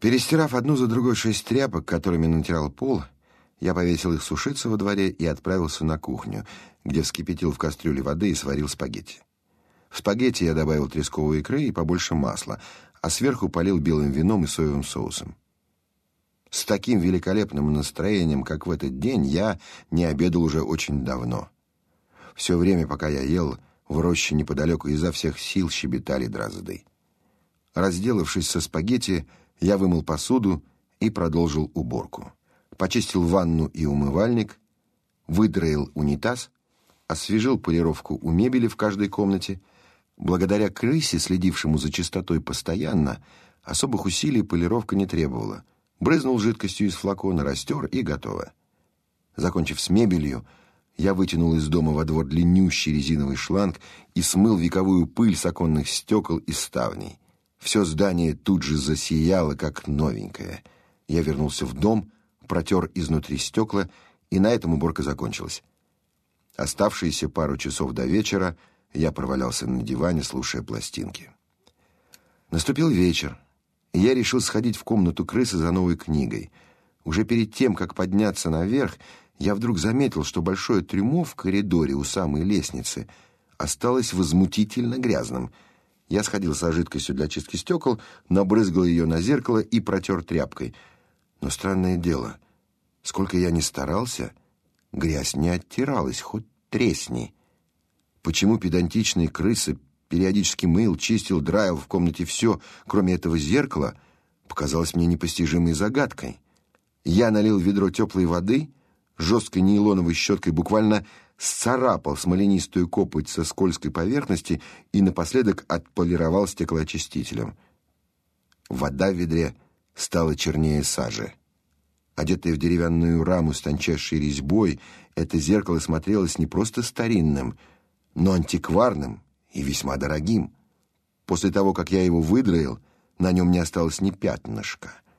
Перестирав одну за другой шесть тряпок, которыми натирал пол, я повесил их сушиться во дворе и отправился на кухню, где вскипятил в кастрюле воды и сварил спагетти. В спагетти я добавил тресковой икры и побольше масла, а сверху полил белым вином и соевым соусом. С таким великолепным настроением, как в этот день, я не обедал уже очень давно. Все время, пока я ел, в роще неподалеку изо всех сил щебетали дрозды. Разделавшись со спагетти, я вымыл посуду и продолжил уборку. Почистил ванну и умывальник, выдроил унитаз, освежил полировку у мебели в каждой комнате. Благодаря крысе, следившему за чистотой постоянно, особых усилий полировка не требовала. Брызнул жидкостью из флакона, растер и готово. Закончив с мебелью, я вытянул из дома во двор длиннющий резиновый шланг и смыл вековую пыль с оконных стекол и ставней. Все здание тут же засияло, как новенькое. Я вернулся в дом, протер изнутри стекла, и на этом уборка закончилась. Оставшиеся пару часов до вечера я провалялся на диване, слушая пластинки. Наступил вечер, и я решил сходить в комнату крысы за новой книгой. Уже перед тем, как подняться наверх, я вдруг заметил, что большое трюмо в коридоре у самой лестницы осталось возмутительно грязным — я сходил со жидкостью для чистки стекол, набрызгал ее на зеркало и протер тряпкой. Но странное дело, сколько я ни старался, грязь не оттиралась, хоть тресни. Почему педантичный крысы периодически мыл, чистил, драил в комнате все, кроме этого зеркала, показалось мне непостижимой загадкой. Я налил ведро теплой воды, жесткой нейлоновой щеткой буквально сцарапал смоленистую копоть со скользкой поверхности и напоследок отполировал стеклоочистителем. Вода в ведре стала чернее сажи. Одетое в деревянную раму с тончайшей резьбой, это зеркало смотрелось не просто старинным, но антикварным и весьма дорогим. После того, как я его выдроил, на нем не осталось ни пятнышка —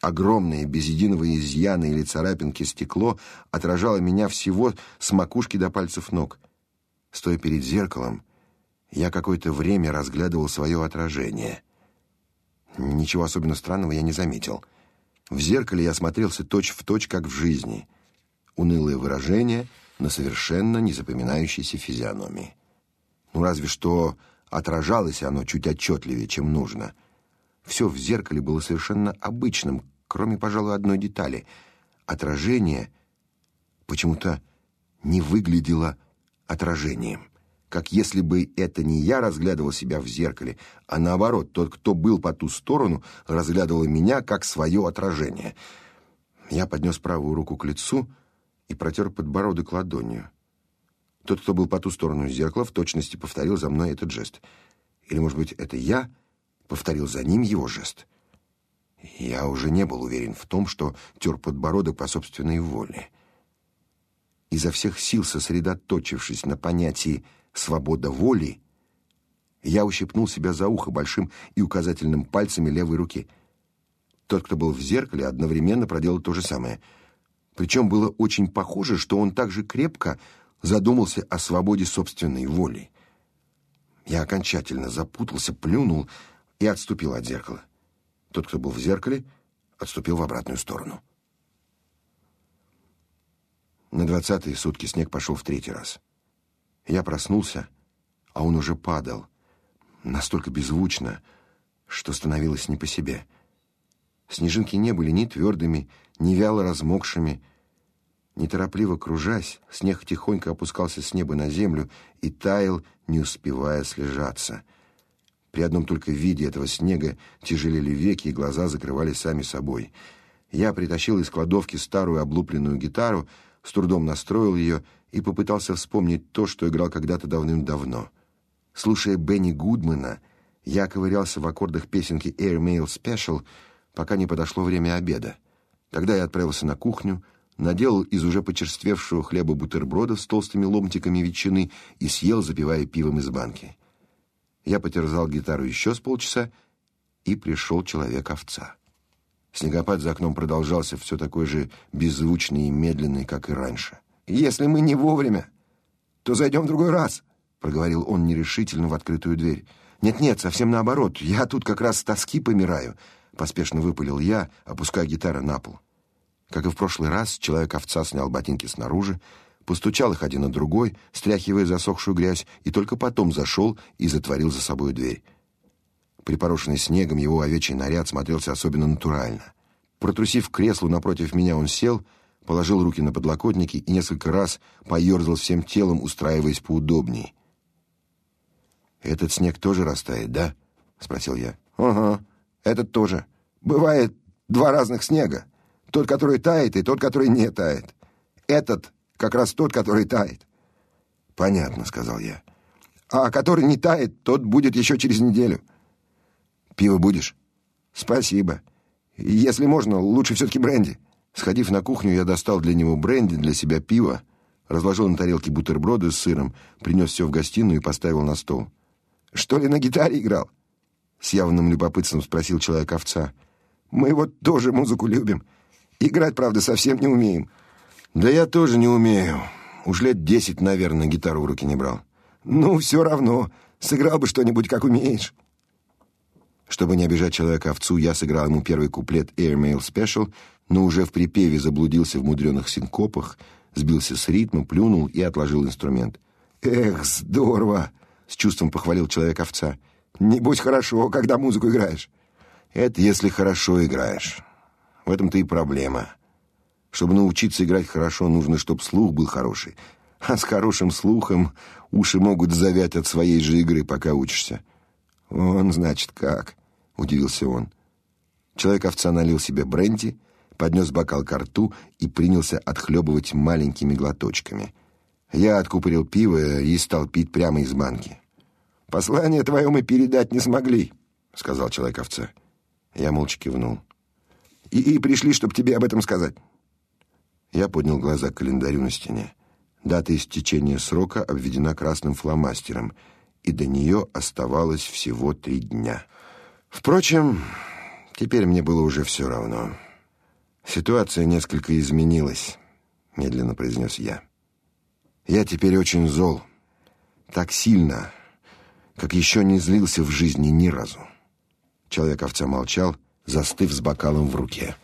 Огромное, без единого изъяна или царапинки стекло отражало меня всего с макушки до пальцев ног. Стоя перед зеркалом, я какое-то время разглядывал свое отражение. Ничего особенно странного я не заметил. В зеркале я смотрелся точь-в-точь, как в жизни. Унылое выражение на совершенно незапоминающейся физиономии. Ну, разве что отражалось оно чуть отчетливее, чем нужно — все в зеркале было совершенно обычным, кроме, пожалуй, одной детали. Отражение почему-то не выглядело отражением. Как если бы это не я разглядывал себя в зеркале, а наоборот, тот, кто был по ту сторону, разглядывал меня как свое отражение. Я поднес правую руку к лицу и протер подбородок ладонью. Тот, кто был по ту сторону зеркала, в точности повторил за мной этот жест. Или, может быть, это я повторил за ним его жест. Я уже не был уверен в том, что тер подбородок по собственной воле. Изо всех сил сосредоточившись на понятии «свобода воли», я ущипнул себя за ухо большим и указательным пальцами левой руки. Тот, кто был в зеркале, одновременно проделал то же самое. Причем было очень похоже, что он также крепко задумался о свободе собственной воли. Я окончательно запутался, плюнул — и отступил от зеркала. Тот, кто был в зеркале, отступил в обратную сторону. На двадцатые сутки снег пошел в третий раз. Я проснулся, а он уже падал, настолько беззвучно, что становилось не по себе. Снежинки не были ни твердыми, ни вяло размокшими. Неторопливо кружась, снег тихонько опускался с неба на землю и таял, не успевая слежаться — при одном только виде этого снега тяжелели веки, и глаза закрывались сами собой. Я притащил из кладовки старую облупленную гитару, с трудом настроил ее и попытался вспомнить то, что играл когда-то давным-давно. Слушая Бенни Гудмана, я ковырялся в аккордах песенки Air Mail Special, пока не подошло время обеда. Тогда я отправился на кухню, наделал из уже почерствевшего хлеба бутербродов с толстыми ломтиками ветчины и съел, запивая пивом из банки. Я потерзал гитару еще с полчаса, и пришел человек-овца. Снегопад за окном продолжался все такой же беззвучный и медленный, как и раньше. «Если мы не вовремя, то зайдем в другой раз», — проговорил он нерешительно в открытую дверь. «Нет-нет, совсем наоборот. Я тут как раз с тоски помираю. поспешно выпалил я, опуская гитару на пол. Как и в прошлый раз, человек-овца снял ботинки снаружи, постучал их один на другой, стряхивая засохшую грязь, и только потом зашел и затворил за собой дверь. Припорошенный снегом его овечий наряд смотрелся особенно натурально. Протрусив к креслу напротив меня, он сел, положил руки на подлокотники и несколько раз поерзал всем телом, устраиваясь поудобнее. «Этот снег тоже растает, да?» — спросил я. «Ага, этот тоже. Бывает два разных снега. Тот, который тает, и тот, который не тает. Этот как раз тот, который тает». «Понятно», — сказал я. «А который не тает, тот будет еще через неделю». «Пиво будешь?» «Спасибо. Если можно, лучше все-таки бренди». Сходив на кухню, я достал для него бренди, для себя пиво, разложил на тарелке бутерброды с сыром, принес все в гостиную и поставил на стол. «Что ли на гитаре играл?» С явным любопытством спросил человек-овца. «Мы вот тоже музыку любим. Играть, правда, совсем не умеем». «Да я тоже не умею. Уж лет десять, наверное, гитару в руки не брал». «Ну, все равно. Сыграл бы что-нибудь, как умеешь». Чтобы не обижать человека-овцу, я сыграл ему первый куплет Airmail Special, но уже в припеве заблудился в мудреных синкопах, сбился с ритма, плюнул и отложил инструмент. «Эх, здорово!» — с чувством похвалил человек-овца. «Небось хорошо, когда музыку играешь». «Это если хорошо играешь. В этом-то и проблема. Чтобы научиться играть хорошо, нужно, чтобы слух был хороший. А с хорошим слухом уши могут завять от своей же игры, пока учишься». «Он, значит, как?» — удивился он. Человек-овца налил себе бренди — поднес бокал к рту и принялся отхлебывать маленькими глоточками. Я откупорил пиво и стал пить прямо из банки. «Послание твое мы передать не смогли», — сказал человек-овца. Я молча кивнул. «И, «И пришли, чтобы тебе об этом сказать». Я поднял глаза к календарю на стене. Дата истечения срока обведена красным фломастером, и до нее оставалось всего три дня. Впрочем, теперь мне было уже все равно. Ситуация несколько изменилась, медленно произнес я. Я теперь очень зол. Так сильно, как еще не злился в жизни ни разу. Человек-овца молчал, застыв с бокалом в руке.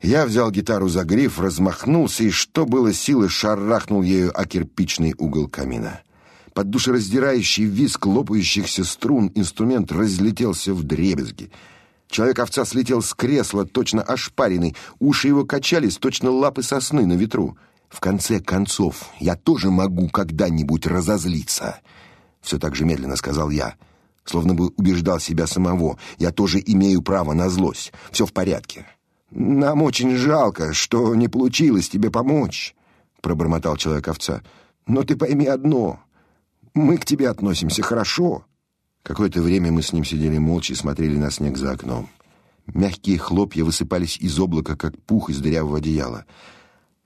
Я взял гитару за гриф, размахнулся и, что было силы, шарахнул ею о кирпичный угол камина. Под душераздирающий визг лопающихся струн инструмент разлетелся в дребезги — Человек-овца слетел с кресла, точно ошпаренный. Уши его качались, точно лапы сосны на ветру. В конце концов, я тоже могу когда-нибудь разозлиться. Все так же медленно сказал я, словно бы убеждал себя самого. Я тоже имею право на злость. Все в порядке. Нам очень жалко, что не получилось тебе помочь, пробормотал человек-овца. Но ты пойми одно: мы к тебе относимся хорошо. Какое-то время мы с ним сидели молча и смотрели на снег за окном. Мягкие хлопья высыпались из облака, как пух из дырявого одеяла.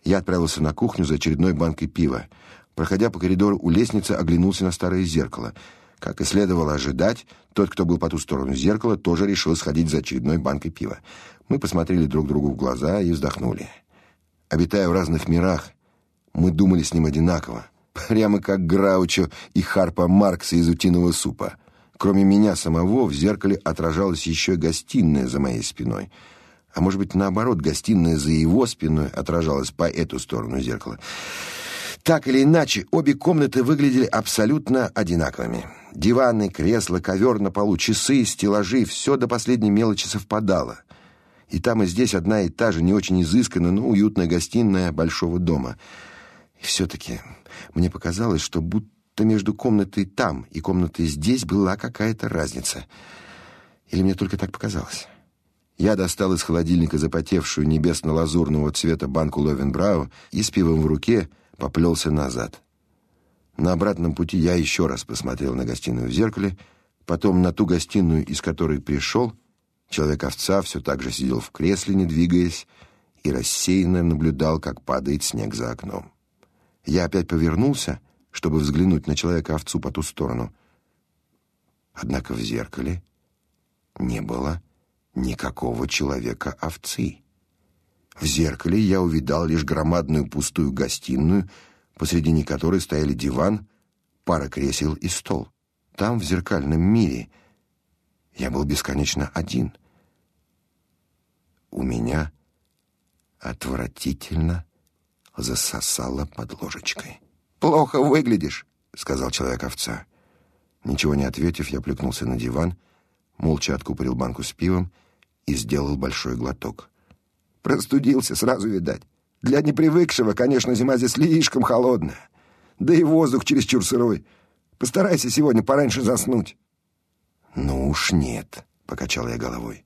Я отправился на кухню за очередной банкой пива. Проходя по коридору у лестницы, оглянулся на старое зеркало. Как и следовало ожидать, тот, кто был по ту сторону зеркала, тоже решил сходить за очередной банкой пива. Мы посмотрели друг другу в глаза и вздохнули. Обитая в разных мирах, мы думали с ним одинаково, прямо как Граучо и Харпа Маркса из «Утиного супа». Кроме меня самого, в зеркале отражалась еще гостиная за моей спиной. А может быть, наоборот, гостиная за его спиной отражалась по эту сторону зеркала. Так или иначе, обе комнаты выглядели абсолютно одинаковыми. Диваны, кресла, ковер на полу, часы, стеллажи — все до последней мелочи совпадало. И там, и здесь одна и та же, не очень изысканная, но уютная гостиная большого дома. И все-таки мне показалось, что будто то между комнатой там и комнатой здесь была какая-то разница. Или мне только так показалось? Я достал из холодильника запотевшую небесно-лазурного цвета банку Ловенбрау и с пивом в руке поплелся назад. На обратном пути я еще раз посмотрел на гостиную в зеркале, потом на ту гостиную, из которой пришел. Человек-овца все так же сидел в кресле, не двигаясь, и рассеянно наблюдал, как падает снег за окном. Я опять повернулся — чтобы взглянуть на человека-овцу по ту сторону. Однако в зеркале не было никакого человека-овцы. В зеркале я увидал лишь громадную пустую гостиную, посредине которой стояли диван, пара кресел и стол. Там, в зеркальном мире, я был бесконечно один. меня отвратительно засосало под ложечкой. «Плохо выглядишь», — сказал человек-овца. Ничего не ответив, я плюхнулся на диван, молча откупорил банку с пивом и сделал большой глоток. «Простудился, сразу видать. Для непривыкшего, конечно, зима здесь слишком холодная. Да и воздух чересчур сырой. Постарайся сегодня пораньше заснуть». «Ну уж нет», — покачал я головой.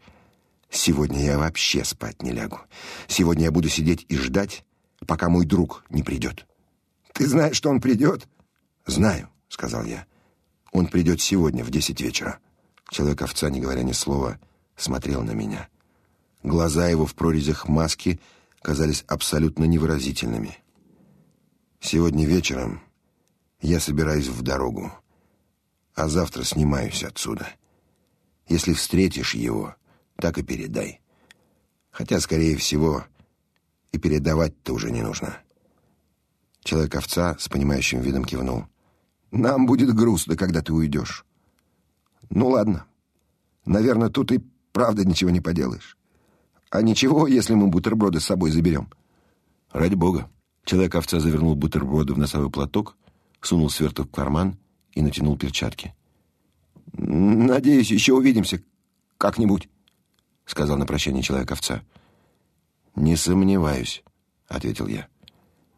«Сегодня я вообще спать не лягу. Сегодня я буду сидеть и ждать, пока мой друг не придет». «Ты знаешь, что он придет?» «Знаю», — сказал я. «Он придет сегодня в десять вечера». Человек-овца, не говоря ни слова, смотрел на меня. Глаза его в прорезях маски казались абсолютно невыразительными. «Сегодня вечером я собираюсь в дорогу, а завтра снимаюсь отсюда. Если встретишь его, так и передай. Хотя, скорее всего, и передавать-то уже не нужно». Человек-овца с понимающим видом кивнул. «Нам будет грустно, когда ты уйдешь». «Ну ладно. Наверное, тут и правда ничего не поделаешь. А ничего, если мы бутерброды с собой заберем?» «Ради бога». Человек-овца завернул бутерброды в носовой платок, сунул сверток в карман и натянул перчатки. «Надеюсь, еще увидимся как-нибудь», — сказал на прощание человек-овца. «Не сомневаюсь», — ответил я.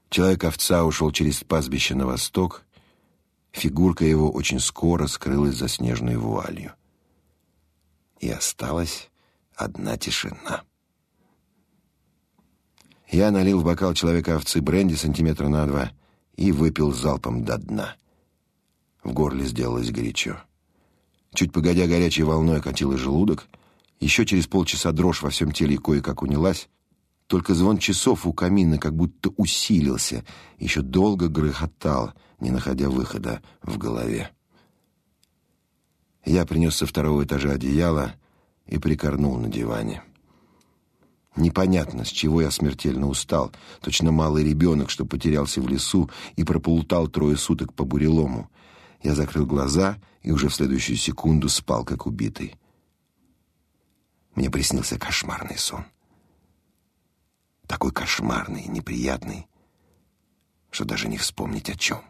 Человек-овца ушел через пастбище на восток. Фигурка его очень скоро скрылась за снежной вуалью. И осталась одна тишина. Я налил в бокал человека-овцы бренди сантиметра на два и выпил залпом до дна. В горле сделалось горячо. Чуть погодя горячей волной окатило желудок. Еще через полчаса дрожь во всем теле кое-как унялась. Только звон часов у камина как будто усилился, еще долго грохотал, не находя выхода в голове. Я принес со второго этажа одеяло и прикорнул на диване. Непонятно, с чего я смертельно устал. Точно малый ребенок, что потерялся в лесу и проплутал трое суток по бурелому. Я закрыл глаза и уже в следующую секунду спал, как убитый. Мне приснился кошмарный сон такой кошмарный неприятный, что даже не вспомнить о чем.